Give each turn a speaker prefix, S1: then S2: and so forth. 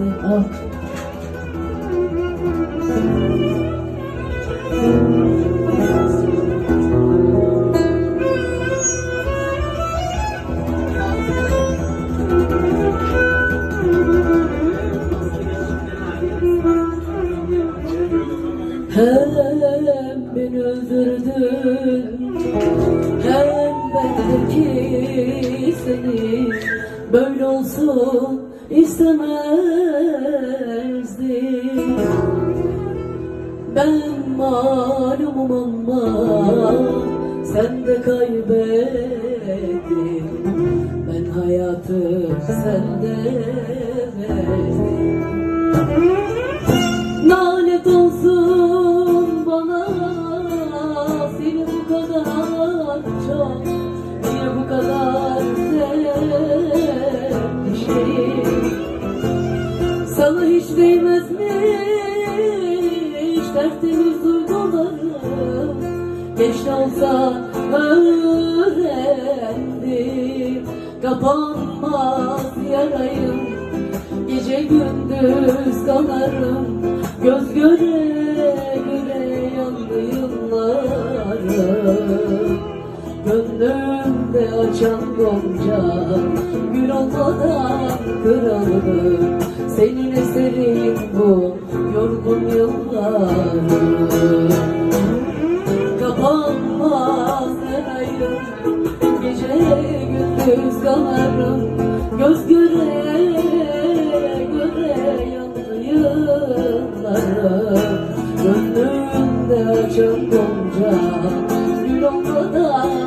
S1: Hem beni öldürdün Hem Böyle olsun istemezdim. Ben malumum ama Sen de kaybettin. Ben hayatı sende verdim Lanet olsun bana Seni bu kadar çok Niye bu kadar Sana hiç değmezmiş Tertemiz duygularım Geç de olsa öğrendim. Kapanmaz yarayım. Gece gündüz kanarım Göz göre göre yandı yıllarım. Gönlümde açan gonca Gül olmadan kırıldı Senin eserin bu yorgun yıllarım. Kapanmaz yarayım Gece gündüz kanarım Göz göre göre yandı yıllarım. Gönlümde açan gonca Gül olmadan